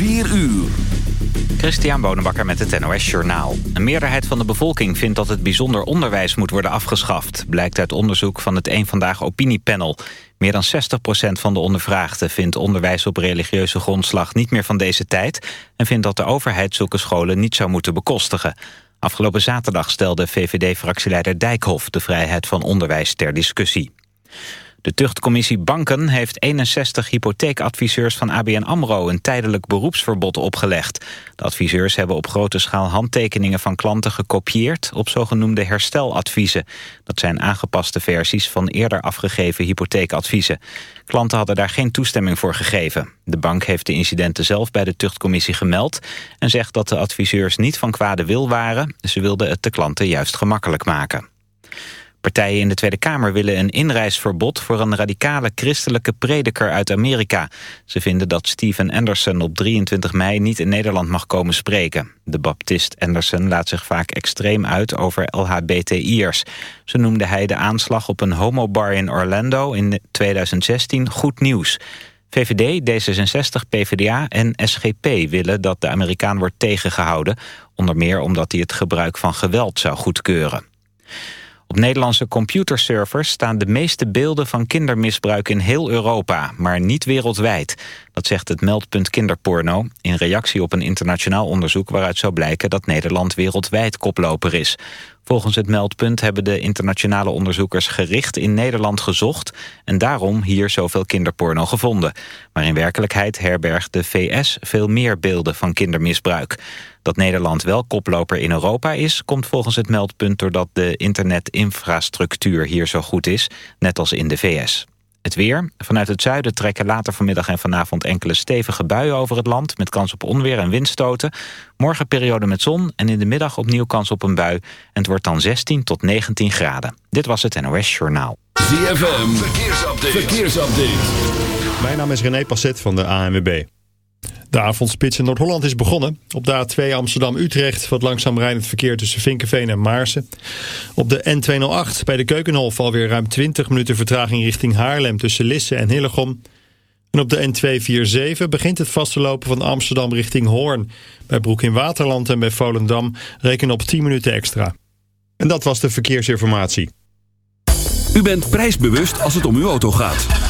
4 uur. Christian Bonenbakker met het NOS Journaal. Een meerderheid van de bevolking vindt dat het bijzonder onderwijs moet worden afgeschaft. Blijkt uit onderzoek van het Eén Vandaag Opiniepanel. Meer dan 60% van de ondervraagden vindt onderwijs op religieuze grondslag niet meer van deze tijd... en vindt dat de overheid zulke scholen niet zou moeten bekostigen. Afgelopen zaterdag stelde VVD-fractieleider Dijkhoff de vrijheid van onderwijs ter discussie. De tuchtcommissie Banken heeft 61 hypotheekadviseurs van ABN AMRO een tijdelijk beroepsverbod opgelegd. De adviseurs hebben op grote schaal handtekeningen van klanten gekopieerd op zogenoemde hersteladviezen. Dat zijn aangepaste versies van eerder afgegeven hypotheekadviezen. Klanten hadden daar geen toestemming voor gegeven. De bank heeft de incidenten zelf bij de tuchtcommissie gemeld en zegt dat de adviseurs niet van kwade wil waren. Ze wilden het de klanten juist gemakkelijk maken. Partijen in de Tweede Kamer willen een inreisverbod voor een radicale christelijke prediker uit Amerika. Ze vinden dat Steven Anderson op 23 mei niet in Nederland mag komen spreken. De baptist Anderson laat zich vaak extreem uit over LHBTI'ers. Zo noemde hij de aanslag op een homobar in Orlando in 2016 goed nieuws. VVD, D66, PvdA en SGP willen dat de Amerikaan wordt tegengehouden. Onder meer omdat hij het gebruik van geweld zou goedkeuren. Op Nederlandse computerservers staan de meeste beelden van kindermisbruik in heel Europa, maar niet wereldwijd. Dat zegt het meldpunt kinderporno in reactie op een internationaal onderzoek waaruit zou blijken dat Nederland wereldwijd koploper is. Volgens het meldpunt hebben de internationale onderzoekers gericht in Nederland gezocht en daarom hier zoveel kinderporno gevonden. Maar in werkelijkheid herbergt de VS veel meer beelden van kindermisbruik. Dat Nederland wel koploper in Europa is, komt volgens het meldpunt doordat de internetinfrastructuur hier zo goed is, net als in de VS. Het weer. Vanuit het zuiden trekken later vanmiddag en vanavond enkele stevige buien over het land... met kans op onweer en windstoten. Morgen periode met zon en in de middag opnieuw kans op een bui. En het wordt dan 16 tot 19 graden. Dit was het NOS Journaal. ZFM, verkeersupdate. verkeersupdate. Mijn naam is René Passet van de ANWB. De avondspits in Noord-Holland is begonnen. Op de A2 Amsterdam-Utrecht wat langzaam rijdend verkeer tussen Vinkenveen en Maarsen. Op de N208 bij de Keukenhof alweer ruim 20 minuten vertraging richting Haarlem tussen Lisse en Hillegom. En op de N247 begint het vast te lopen van Amsterdam richting Hoorn. Bij Broek in Waterland en bij Volendam reken op 10 minuten extra. En dat was de verkeersinformatie. U bent prijsbewust als het om uw auto gaat.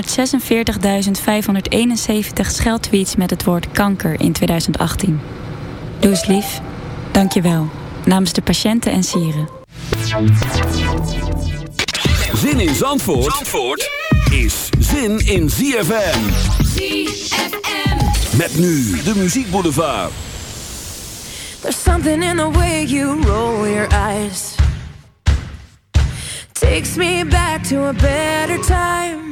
4en5mei.nl scheldtweets met het woord kanker in 2018. Doe eens lief. Dank je wel. Namens de patiënten en sieren. Zin in Zandvoort, Zandvoort is zin in ZFM. ZFM. Met nu de muziekboulevard. There's something in the way you roll your eyes. Takes me back to a better time.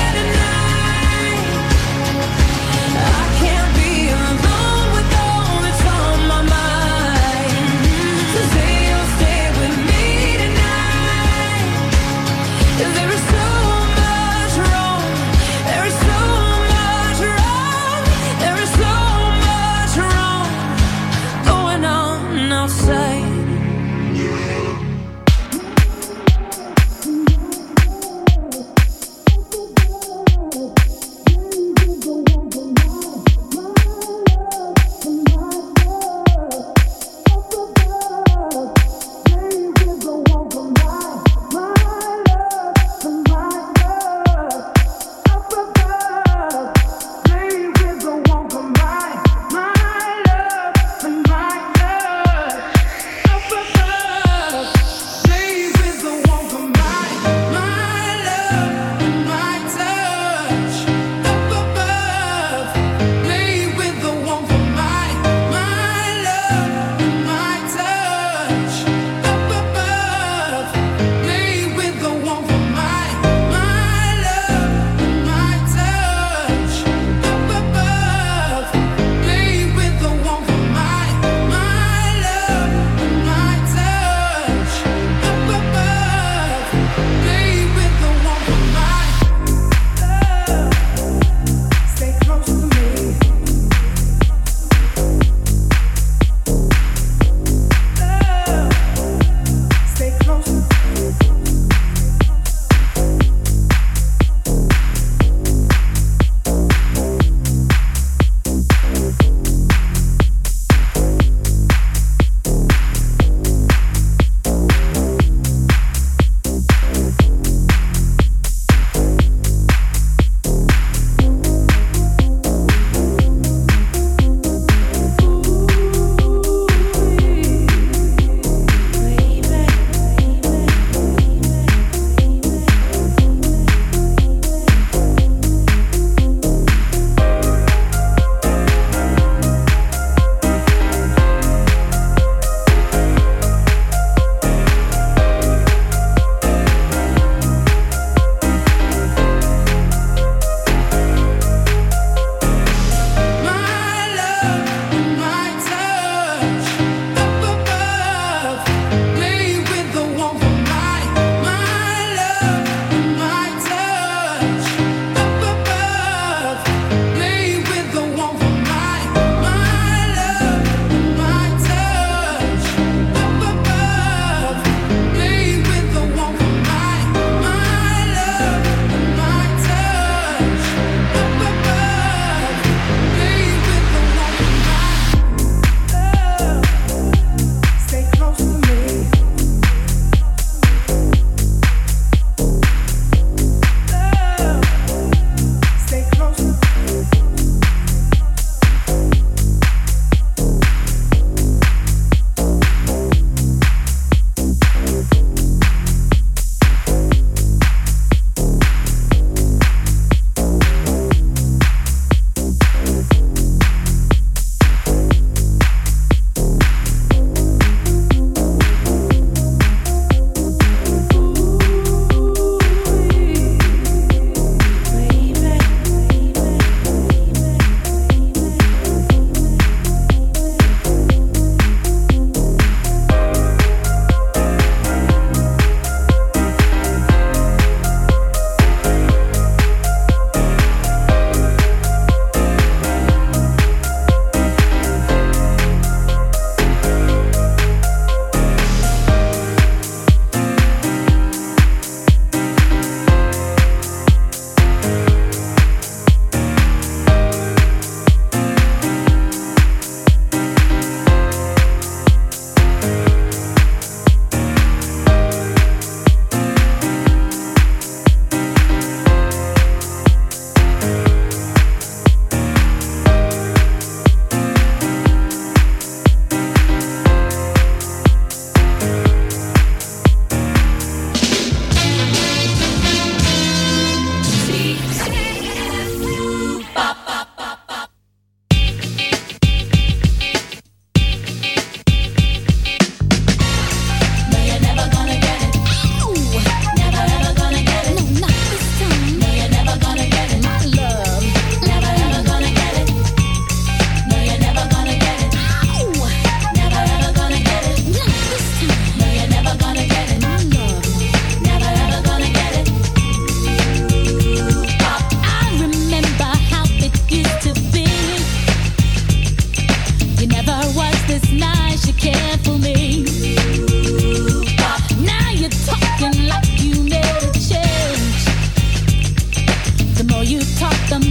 top them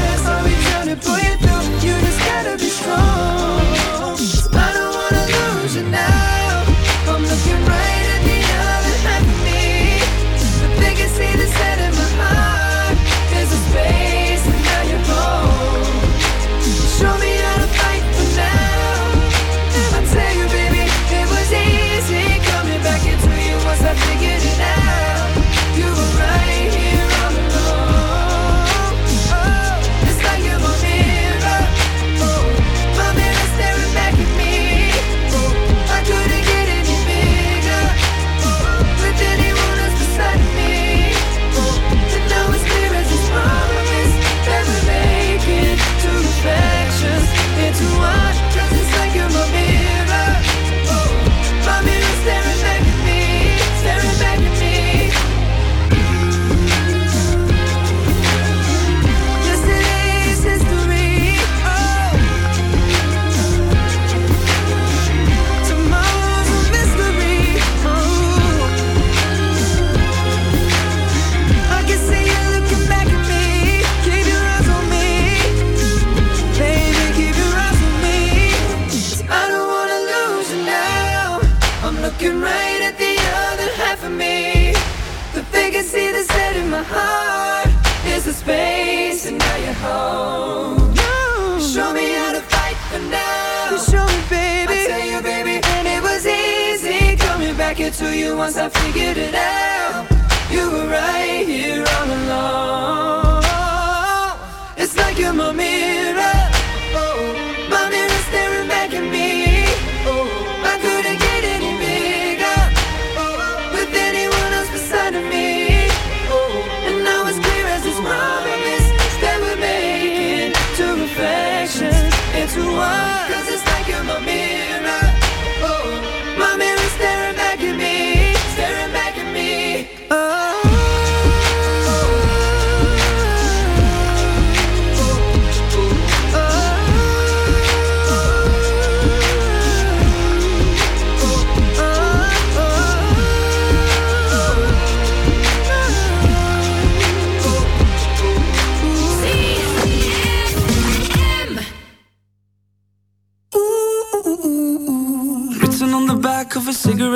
to put can see the set in my heart. There's a space, and now you're home. No. Show me how to fight for now. You show me, baby. I tell you, baby, and it was easy coming back here to you once I figured it out. You were right here all along. It's like you're my mirror.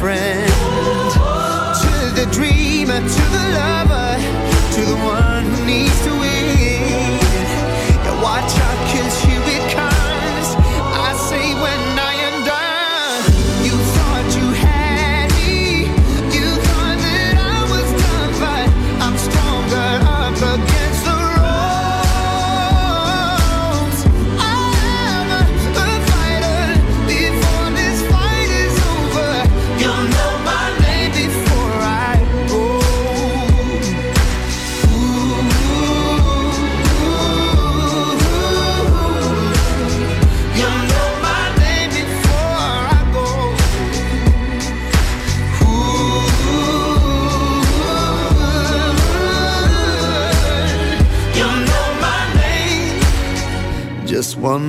friend. To the dreamer, to the lover, to the one who needs to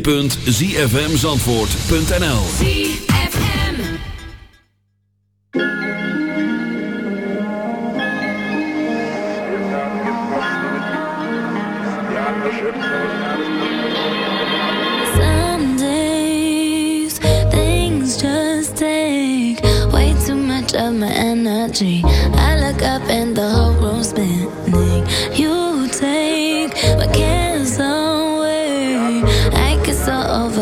www.zfmzandvoort.nl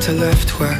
To left, we're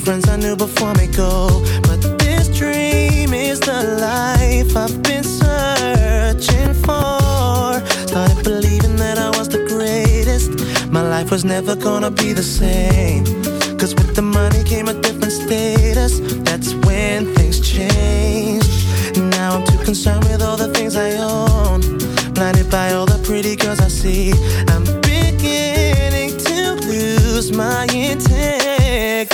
friends I knew before me go. But this dream is the life I've been searching for. Started believing that I was the greatest. My life was never gonna be the same. Cause with the money came a different status. That's when things changed. Now I'm too concerned with all the things I own. Blinded by all the pretty girls I see. I'm beginning to lose my intent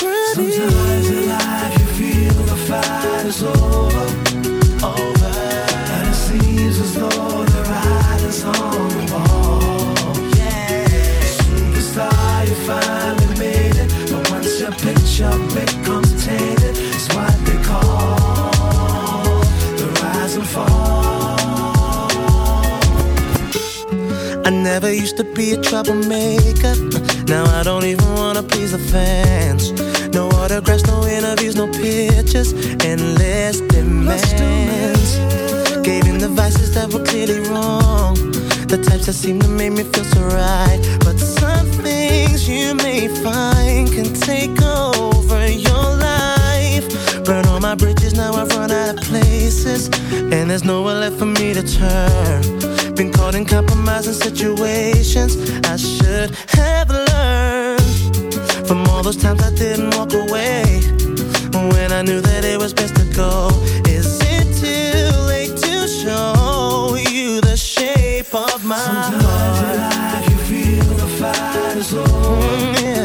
never used to be a troublemaker. Now I don't even wanna please the fans. No autographs, no interviews, no pictures, endless demands. Gave in the vices that were clearly wrong. The types that seem to make me feel so right. But some things you may find can take over your life. Burn all my bridges, now I've run out of places. And there's nowhere left for me to turn. Been caught in compromising situations I should have learned from all those times I didn't walk away when I knew that it was best to go. Is it too late to show you the shape of my Sometimes in life you feel the fight is over, mm, yeah.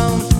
phone.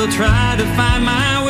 Will try to find my way.